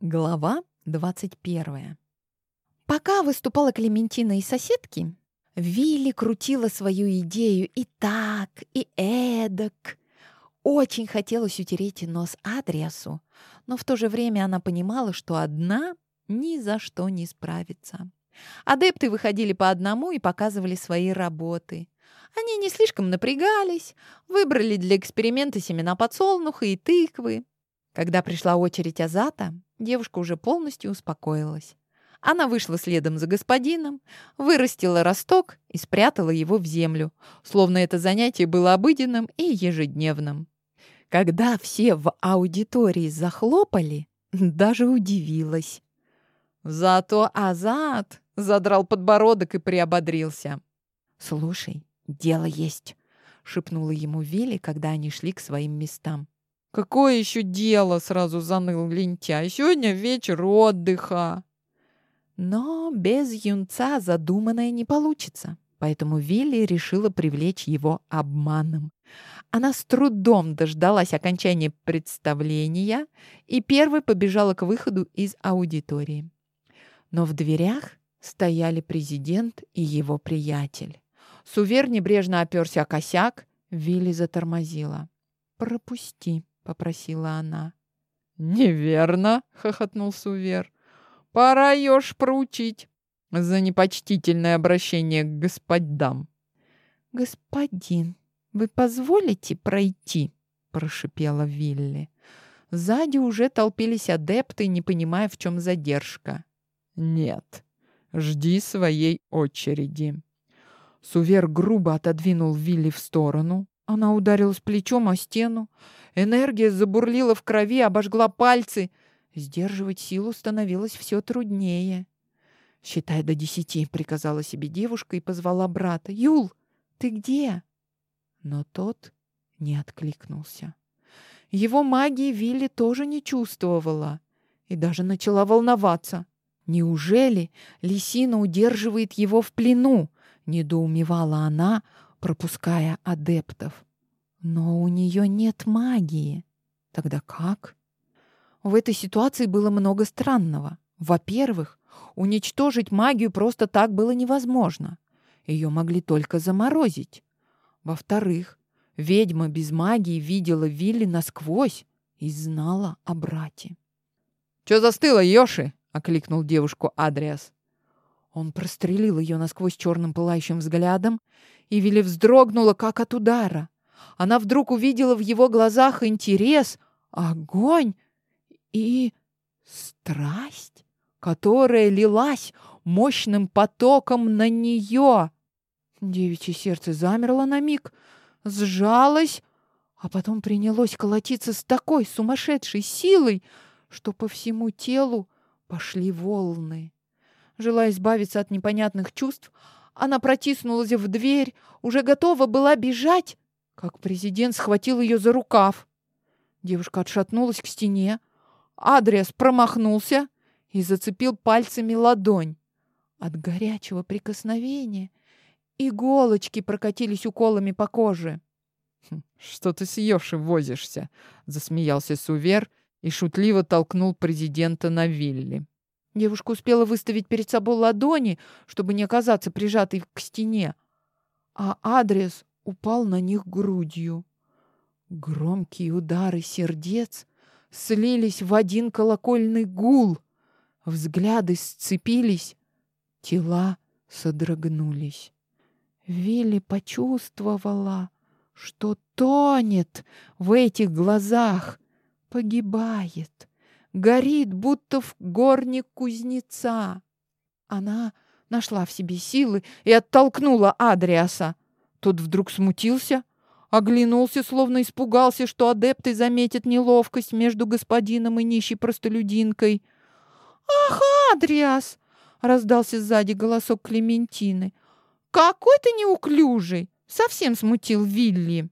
Глава 21. Пока выступала Клементина и соседки, Вилли крутила свою идею и так, и эдак. Очень хотелось утереть нос Адриасу, но в то же время она понимала, что одна ни за что не справится. Адепты выходили по одному и показывали свои работы. Они не слишком напрягались, выбрали для эксперимента семена подсолнуха и тыквы. Когда пришла очередь Азата, девушка уже полностью успокоилась. Она вышла следом за господином, вырастила росток и спрятала его в землю, словно это занятие было обыденным и ежедневным. Когда все в аудитории захлопали, даже удивилась. Зато Азат задрал подбородок и приободрился. «Слушай, дело есть», — шепнула ему Вилли, когда они шли к своим местам. «Какое еще дело?» — сразу заныл лентяй. «Сегодня вечер отдыха». Но без юнца задуманное не получится, поэтому Вилли решила привлечь его обманом. Она с трудом дождалась окончания представления и первой побежала к выходу из аудитории. Но в дверях стояли президент и его приятель. Сувер небрежно оперся о косяк, Вилли затормозила. «Пропусти», попросила она. «Неверно!» — хохотнул Сувер. «Пора ее ж проучить за непочтительное обращение к господам». «Господин, вы позволите пройти?» — прошипела Вилли. Сзади уже толпились адепты, не понимая, в чем задержка. «Нет, жди своей очереди». Сувер грубо отодвинул Вилли в сторону. Она ударилась плечом о стену. Энергия забурлила в крови, обожгла пальцы. Сдерживать силу становилось все труднее. «Считай до десяти», — приказала себе девушка и позвала брата. «Юл, ты где?» Но тот не откликнулся. Его магии Вилли тоже не чувствовала и даже начала волноваться. Неужели лисина удерживает его в плену? Недоумевала она, пропуская адептов. Но у нее нет магии. Тогда как? В этой ситуации было много странного. Во-первых, уничтожить магию просто так было невозможно. Ее могли только заморозить. Во-вторых, ведьма без магии видела Вилли насквозь и знала о брате. «Чё застыла, Йоши?» — окликнул девушку Адриас. Он прострелил ее насквозь черным пылающим взглядом, и Вилли вздрогнула, как от удара. Она вдруг увидела в его глазах интерес, огонь и страсть, которая лилась мощным потоком на нее. Девичье сердце замерло на миг, сжалось, а потом принялось колотиться с такой сумасшедшей силой, что по всему телу пошли волны. Желая избавиться от непонятных чувств, она протиснулась в дверь, уже готова была бежать, как президент схватил ее за рукав. Девушка отшатнулась к стене. Адриас промахнулся и зацепил пальцами ладонь. От горячего прикосновения иголочки прокатились уколами по коже. «Хм, «Что ты с Йоши возишься?» — засмеялся Сувер и шутливо толкнул президента на вилли. Девушка успела выставить перед собой ладони, чтобы не оказаться прижатой к стене. А адрес упал на них грудью. Громкие удары сердец слились в один колокольный гул. Взгляды сцепились, тела содрогнулись. Вилли почувствовала, что тонет в этих глазах, погибает, горит, будто в горне кузнеца. Она нашла в себе силы и оттолкнула Адриаса. Тот вдруг смутился, оглянулся, словно испугался, что адепты заметят неловкость между господином и нищей простолюдинкой. «Ах, Адриас!» — раздался сзади голосок Клементины. «Какой ты неуклюжий! Совсем смутил Вилли!»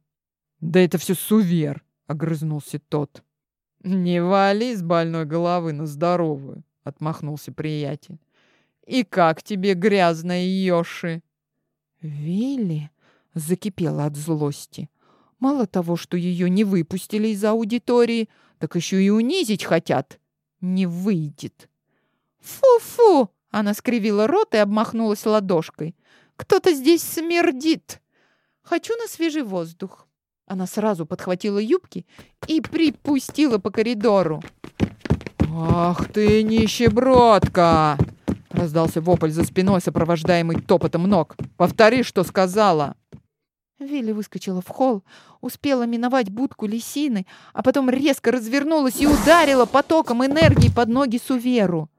«Да это все сувер!» — огрызнулся тот. «Не вали с больной головы на здоровую!» — отмахнулся приятель. «И как тебе грязная Йоши?» «Вилли!» закипела от злости. Мало того, что ее не выпустили из аудитории, так еще и унизить хотят. не выйдет. «Фу-фу!» — она скривила рот и обмахнулась ладошкой. «Кто-то здесь смердит! Хочу на свежий воздух!» Она сразу подхватила юбки и припустила по коридору. «Ах ты, нищебродка!» Раздался вопль за спиной, сопровождаемый топотом ног. «Повтори, что сказала!» Вилли выскочила в холл, успела миновать будку лисины, а потом резко развернулась и ударила потоком энергии под ноги Суверу.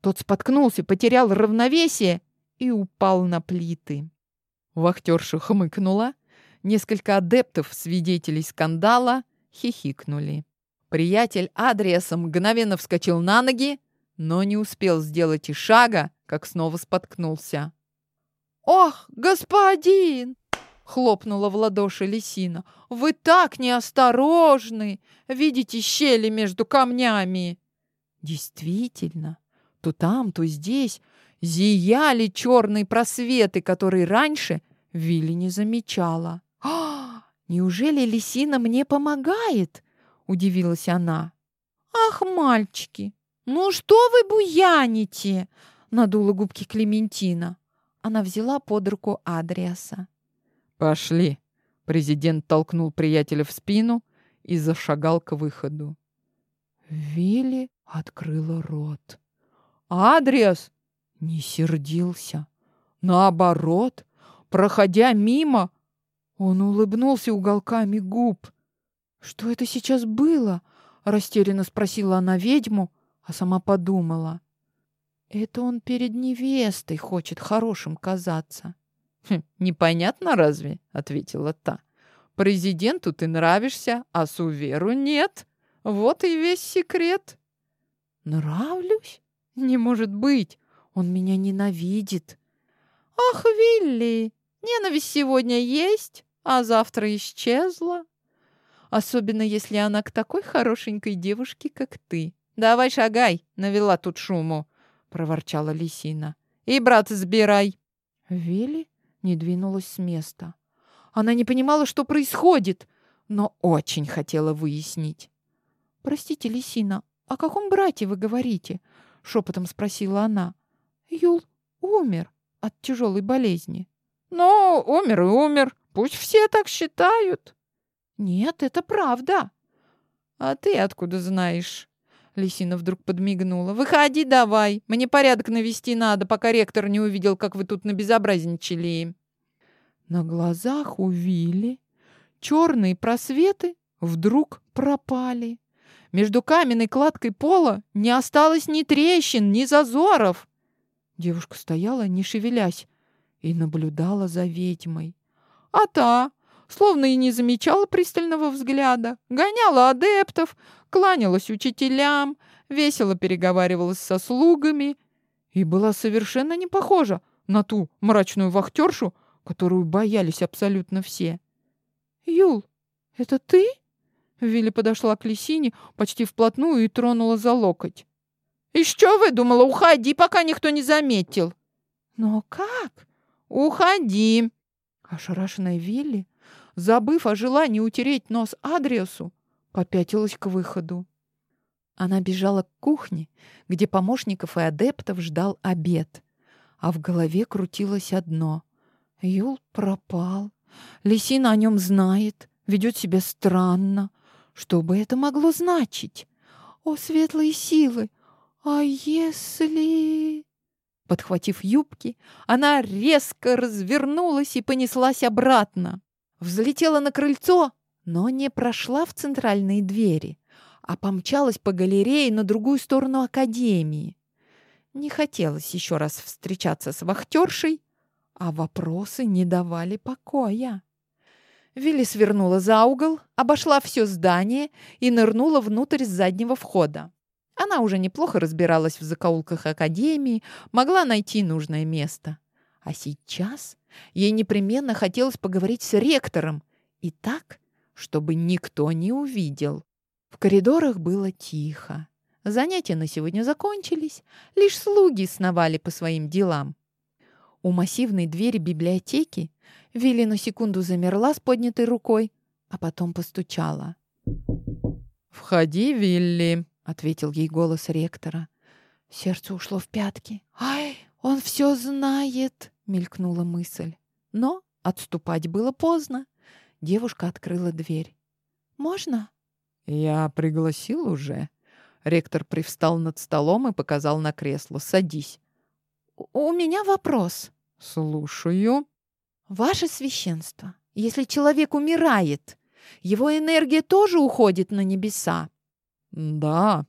Тот споткнулся, потерял равновесие и упал на плиты. Вахтерша хмыкнула. Несколько адептов, свидетелей скандала, хихикнули. Приятель Адриаса мгновенно вскочил на ноги, но не успел сделать и шага, как снова споткнулся. «Ох, господин!» — хлопнула в ладоши лисина. «Вы так неосторожны! Видите щели между камнями!» Действительно, то там, то здесь зияли черные просветы, которые раньше Вилли не замечала. «А, неужели лисина мне помогает?» — удивилась она. «Ах, мальчики, ну что вы буяните?» — надула губки Клементина. Она взяла под руку Адриаса. «Пошли!» — президент толкнул приятеля в спину и зашагал к выходу. Вилли открыла рот. Адриас не сердился. Наоборот, проходя мимо, он улыбнулся уголками губ. «Что это сейчас было?» — растерянно спросила она ведьму, а сама подумала. «Это он перед невестой хочет хорошим казаться». «Хм, «Непонятно разве?» — ответила та. «Президенту ты нравишься, а Суверу нет. Вот и весь секрет». «Нравлюсь? Не может быть! Он меня ненавидит!» «Ах, Вилли, ненависть сегодня есть, а завтра исчезла!» Особенно, если она к такой хорошенькой девушке, как ты. «Давай шагай!» — навела тут шуму, — проворчала лисина. «И брат сбирай!» Вилли не двинулась с места. Она не понимала, что происходит, но очень хотела выяснить. «Простите, лисина, о каком брате вы говорите?» — шепотом спросила она. «Юл умер от тяжелой болезни». «Ну, умер и умер. Пусть все так считают». «Нет, это правда». «А ты откуда знаешь?» Лисина вдруг подмигнула. «Выходи давай. Мне порядок навести надо, пока ректор не увидел, как вы тут набезобразничали». На глазах у Вилли черные просветы вдруг пропали. Между каменной кладкой пола не осталось ни трещин, ни зазоров. Девушка стояла, не шевелясь, и наблюдала за ведьмой. А та словно и не замечала пристального взгляда, гоняла адептов, кланялась учителям, весело переговаривалась со слугами и была совершенно не похожа на ту мрачную вахтершу, которую боялись абсолютно все. «Юл, это ты?» Вилли подошла к Лисине почти вплотную и тронула за локоть. «И что вы думала? Уходи, пока никто не заметил!» «Но как?» «Уходи!» Ошарашенная Вилли забыв о желании утереть нос Адриусу, попятилась к выходу. Она бежала к кухне, где помощников и адептов ждал обед. А в голове крутилось одно. Юл пропал. Лисина о нем знает, ведет себя странно. Что бы это могло значить? О, светлые силы! А если... Подхватив юбки, она резко развернулась и понеслась обратно. Взлетела на крыльцо, но не прошла в центральные двери, а помчалась по галерее на другую сторону академии. Не хотелось еще раз встречаться с вахтершей, а вопросы не давали покоя. Вилли свернула за угол, обошла все здание и нырнула внутрь заднего входа. Она уже неплохо разбиралась в закоулках академии, могла найти нужное место. А сейчас ей непременно хотелось поговорить с ректором. И так, чтобы никто не увидел. В коридорах было тихо. Занятия на сегодня закончились. Лишь слуги сновали по своим делам. У массивной двери библиотеки Вилли на секунду замерла с поднятой рукой, а потом постучала. «Входи, Вилли!» Ответил ей голос ректора. Сердце ушло в пятки. «Ай, он все знает!» — мелькнула мысль. Но отступать было поздно. Девушка открыла дверь. «Можно?» «Я пригласил уже». Ректор привстал над столом и показал на кресло. «Садись». «У меня вопрос». «Слушаю». «Ваше священство, если человек умирает, его энергия тоже уходит на небеса?» «Да,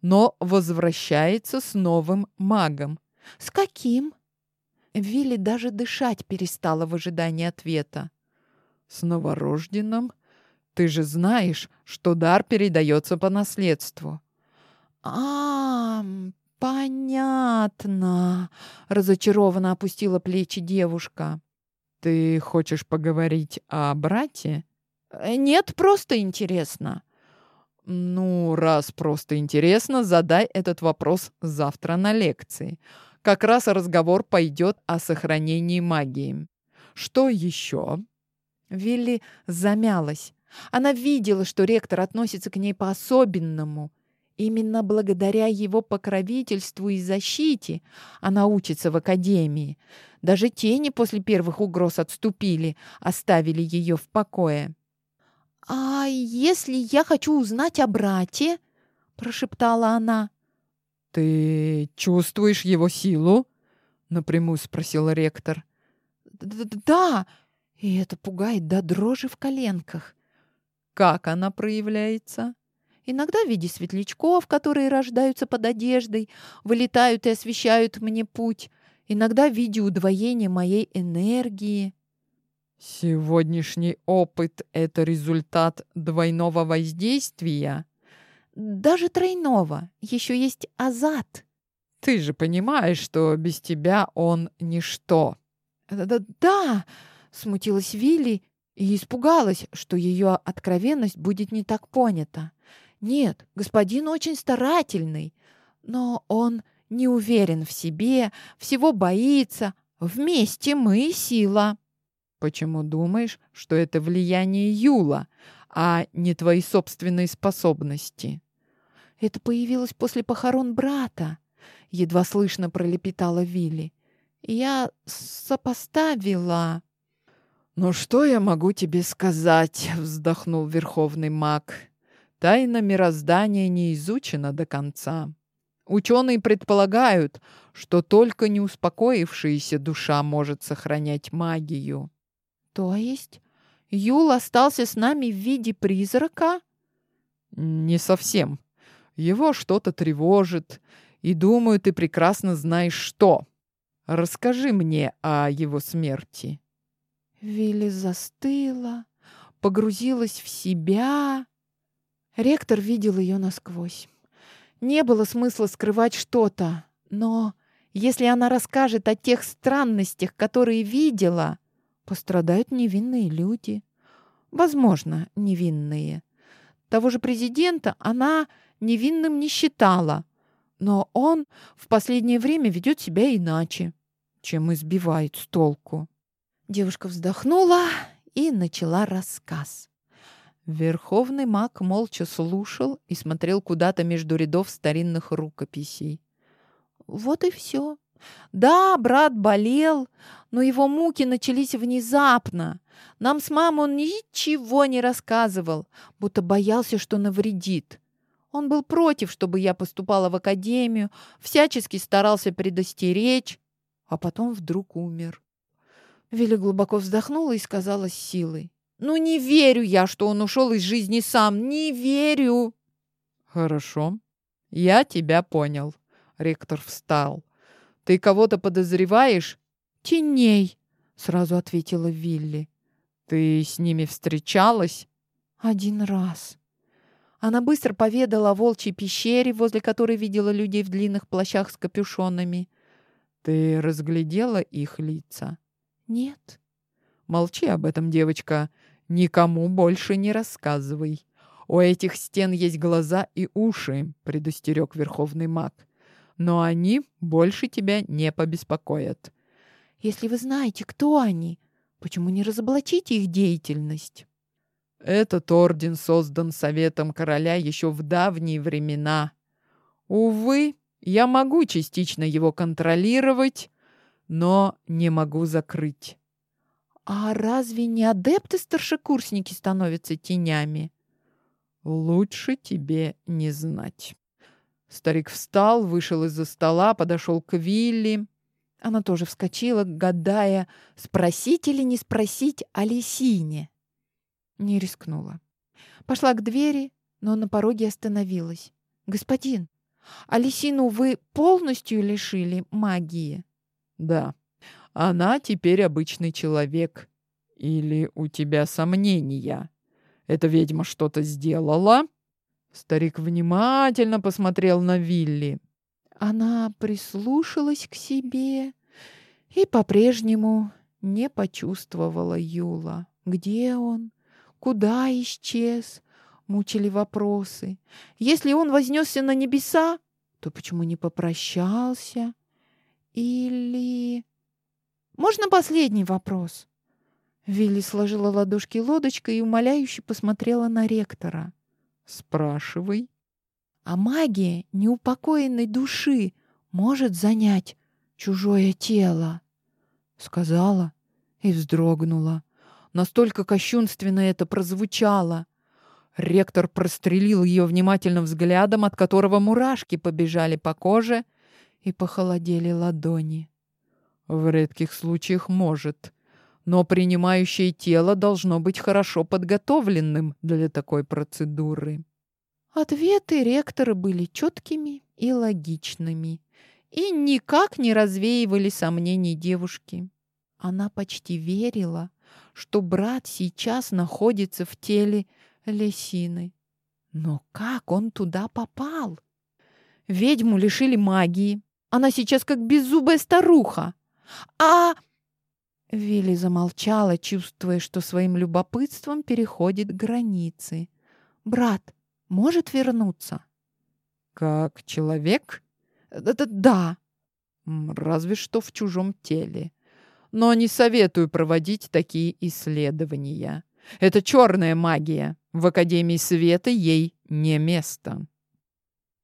но возвращается с новым магом». «С каким?» Вилли даже дышать перестала в ожидании ответа. «С новорожденным. Ты же знаешь, что дар передается по наследству». «А, понятно», — разочарованно опустила плечи девушка. «Ты хочешь поговорить о брате?» «Э, «Нет, просто интересно». «Ну, раз просто интересно, задай этот вопрос завтра на лекции. Как раз разговор пойдет о сохранении магии. Что еще?» Вилли замялась. Она видела, что ректор относится к ней по-особенному. Именно благодаря его покровительству и защите она учится в академии. Даже тени после первых угроз отступили, оставили ее в покое. «А если я хочу узнать о брате?» — прошептала она. «Ты чувствуешь его силу?» — напрямую спросил ректор. «Да, и это пугает до дрожи в коленках». «Как она проявляется?» Иногда в виде светлячков, которые рождаются под одеждой, вылетают и освещают мне путь. Иногда в виде удвоения моей энергии. Сегодняшний опыт — это результат двойного воздействия? Даже тройного. Еще есть азат. Ты же понимаешь, что без тебя он ничто. Да-да, смутилась Вилли и испугалась, что ее откровенность будет не так понята. Нет, господин очень старательный, но он не уверен в себе, всего боится. Вместе мы сила. Почему думаешь, что это влияние Юла, а не твои собственные способности? Это появилось после похорон брата, едва слышно пролепетала Вилли. Я сопоставила. «Ну что я могу тебе сказать?» — вздохнул верховный маг. «Тайна мироздания не изучена до конца. Ученые предполагают, что только неуспокоившаяся душа может сохранять магию. То есть Юл остался с нами в виде призрака? Не совсем. Его что-то тревожит, и думаю, ты прекрасно знаешь что. Расскажи мне о его смерти. Вилли застыла, погрузилась в себя. Ректор видел ее насквозь. Не было смысла скрывать что-то, но если она расскажет о тех странностях, которые видела, Пострадают невинные люди. Возможно, невинные. Того же президента она невинным не считала. Но он в последнее время ведет себя иначе, чем избивает с толку. Девушка вздохнула и начала рассказ. Верховный маг молча слушал и смотрел куда-то между рядов старинных рукописей. Вот и все. Да, брат болел, но его муки начались внезапно. Нам с мамой он ничего не рассказывал, будто боялся, что навредит. Он был против, чтобы я поступала в академию, всячески старался предостеречь, а потом вдруг умер. Виля глубоко вздохнула и сказала с силой. «Ну не верю я, что он ушел из жизни сам, не верю!» «Хорошо, я тебя понял». Ректор встал. «Ты кого-то подозреваешь?» «Теней», — сразу ответила Вилли. «Ты с ними встречалась?» «Один раз». Она быстро поведала о волчьей пещере, возле которой видела людей в длинных плащах с капюшонами. «Ты разглядела их лица?» «Нет». «Молчи об этом, девочка. Никому больше не рассказывай. У этих стен есть глаза и уши», — предостерег верховный маг но они больше тебя не побеспокоят. Если вы знаете, кто они, почему не разоблачите их деятельность? Этот орден создан советом короля еще в давние времена. Увы, я могу частично его контролировать, но не могу закрыть. А разве не адепты-старшекурсники становятся тенями? Лучше тебе не знать. Старик встал, вышел из-за стола, подошел к Вилли. Она тоже вскочила, гадая, спросить или не спросить о Лисине. Не рискнула. Пошла к двери, но на пороге остановилась. «Господин, а Лисину вы полностью лишили магии?» «Да, она теперь обычный человек. Или у тебя сомнения? Эта ведьма что-то сделала?» Старик внимательно посмотрел на Вилли. Она прислушалась к себе и по-прежнему не почувствовала Юла. Где он? Куда исчез? Мучили вопросы. Если он вознесся на небеса, то почему не попрощался? Или... Можно последний вопрос? Вилли сложила ладошки лодочкой и умоляюще посмотрела на ректора. Спрашивай. А магия неупокоенной души может занять чужое тело, сказала и вздрогнула. Настолько кощунственно это прозвучало. Ректор прострелил ее внимательным взглядом, от которого мурашки побежали по коже и похолодели ладони. В редких случаях может, но принимающее тело должно быть хорошо подготовленным для такой процедуры. Ответы ректора были четкими и логичными и никак не развеивали сомнений девушки. Она почти верила, что брат сейчас находится в теле Лесины. Но как он туда попал? Ведьму лишили магии. Она сейчас как беззубая старуха. А Вилли замолчала, чувствуя, что своим любопытством переходит границы. «Брат может вернуться?» «Как человек?» «Да». «Разве что в чужом теле. Но не советую проводить такие исследования. Это черная магия. В Академии Света ей не место».